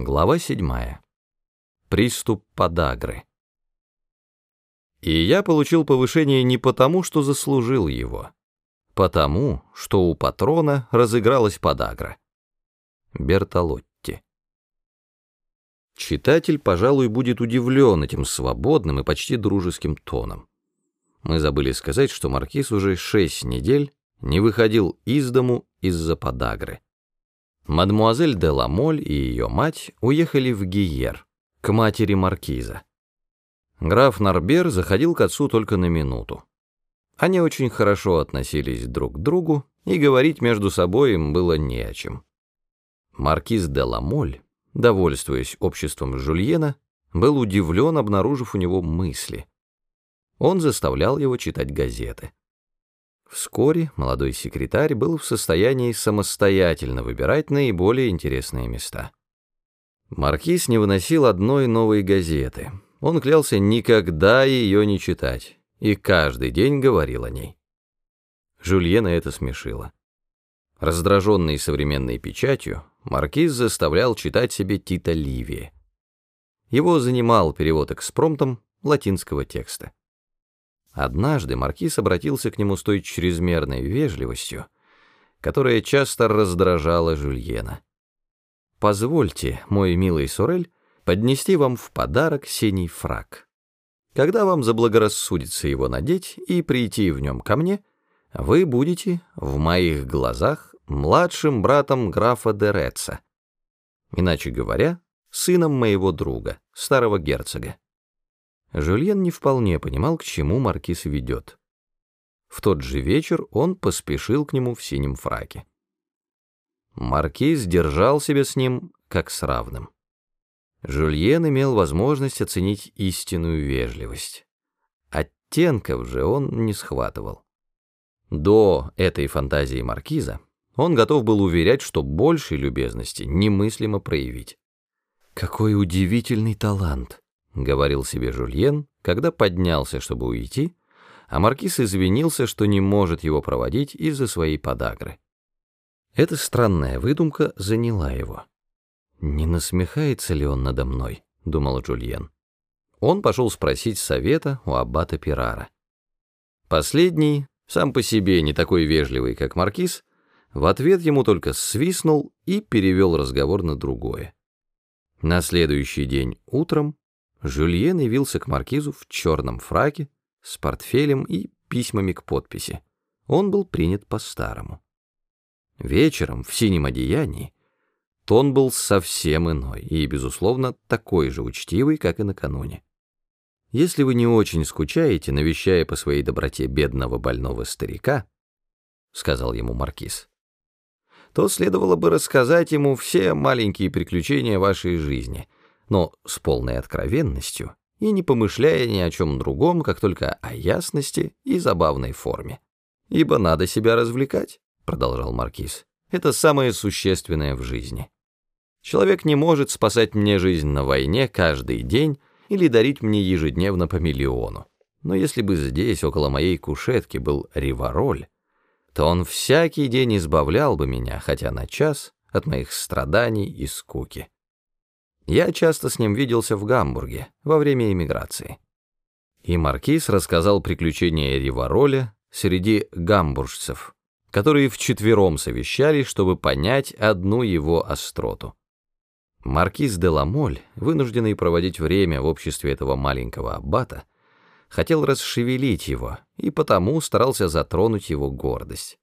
Глава 7. Приступ подагры. И я получил повышение не потому, что заслужил его, потому, что у патрона разыгралась подагра. Бертолотти. Читатель, пожалуй, будет удивлен этим свободным и почти дружеским тоном. Мы забыли сказать, что маркиз уже шесть недель не выходил из дому из-за подагры. Мадмуазель де Ламоль и ее мать уехали в Гиер, к матери маркиза. Граф Нарбер заходил к отцу только на минуту. Они очень хорошо относились друг к другу, и говорить между собой им было не о чем. Маркиз де Ламоль, довольствуясь обществом Жульена, был удивлен, обнаружив у него мысли. Он заставлял его читать газеты. Вскоре молодой секретарь был в состоянии самостоятельно выбирать наиболее интересные места. Маркиз не выносил одной новой газеты. Он клялся никогда ее не читать, и каждый день говорил о ней. Жульена это смешило. Раздраженный современной печатью, Маркиз заставлял читать себе Тита Ливия. Его занимал перевод экспромтом латинского текста. Однажды маркиз обратился к нему с той чрезмерной вежливостью, которая часто раздражала Жюльена. «Позвольте, мой милый Сурель, поднести вам в подарок синий фраг. Когда вам заблагорассудится его надеть и прийти в нем ко мне, вы будете, в моих глазах, младшим братом графа Дереца, иначе говоря, сыном моего друга, старого герцога. Жюльен не вполне понимал, к чему маркиз ведет. В тот же вечер он поспешил к нему в синем фраке. Маркиз держал себя с ним как с равным. Жюльен имел возможность оценить истинную вежливость. Оттенков же он не схватывал. До этой фантазии маркиза он готов был уверять, что большей любезности немыслимо проявить. Какой удивительный талант! — говорил себе Жульен, когда поднялся, чтобы уйти, а маркиз извинился, что не может его проводить из-за своей подагры. Эта странная выдумка заняла его. «Не насмехается ли он надо мной?» — думал Жульен. Он пошел спросить совета у аббата Пирара. Последний, сам по себе не такой вежливый, как маркиз, в ответ ему только свистнул и перевел разговор на другое. На следующий день утром Жюльен явился к маркизу в черном фраке, с портфелем и письмами к подписи. Он был принят по-старому. Вечером, в синем одеянии, тон был совсем иной и, безусловно, такой же учтивый, как и накануне. Если вы не очень скучаете, навещая по своей доброте бедного больного старика, — сказал ему маркиз, — то следовало бы рассказать ему все маленькие приключения вашей жизни — но с полной откровенностью и не помышляя ни о чем другом, как только о ясности и забавной форме. «Ибо надо себя развлекать», — продолжал Маркиз. «Это самое существенное в жизни. Человек не может спасать мне жизнь на войне каждый день или дарить мне ежедневно по миллиону. Но если бы здесь, около моей кушетки, был Ривароль, то он всякий день избавлял бы меня, хотя на час, от моих страданий и скуки. Я часто с ним виделся в Гамбурге во время эмиграции. И маркиз рассказал приключения Ривароля среди гамбуржцев, которые вчетвером совещались, чтобы понять одну его остроту. Маркиз де Ламоль, вынужденный проводить время в обществе этого маленького аббата, хотел расшевелить его и потому старался затронуть его гордость.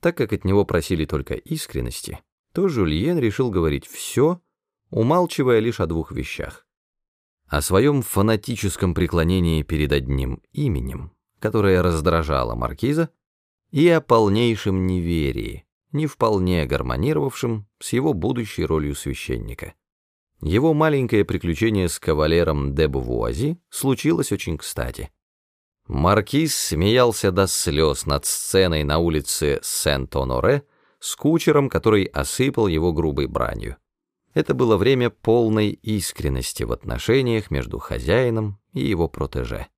Так как от него просили только искренности, то Жюльен решил говорить все, умалчивая лишь о двух вещах. О своем фанатическом преклонении перед одним именем, которое раздражало маркиза, и о полнейшем неверии, не вполне гармонировавшем с его будущей ролью священника. Его маленькое приключение с кавалером де Бувуази случилось очень кстати. Маркиз смеялся до слез над сценой на улице Сент-Оноре с кучером, который осыпал его грубой бранью. Это было время полной искренности в отношениях между хозяином и его протеже.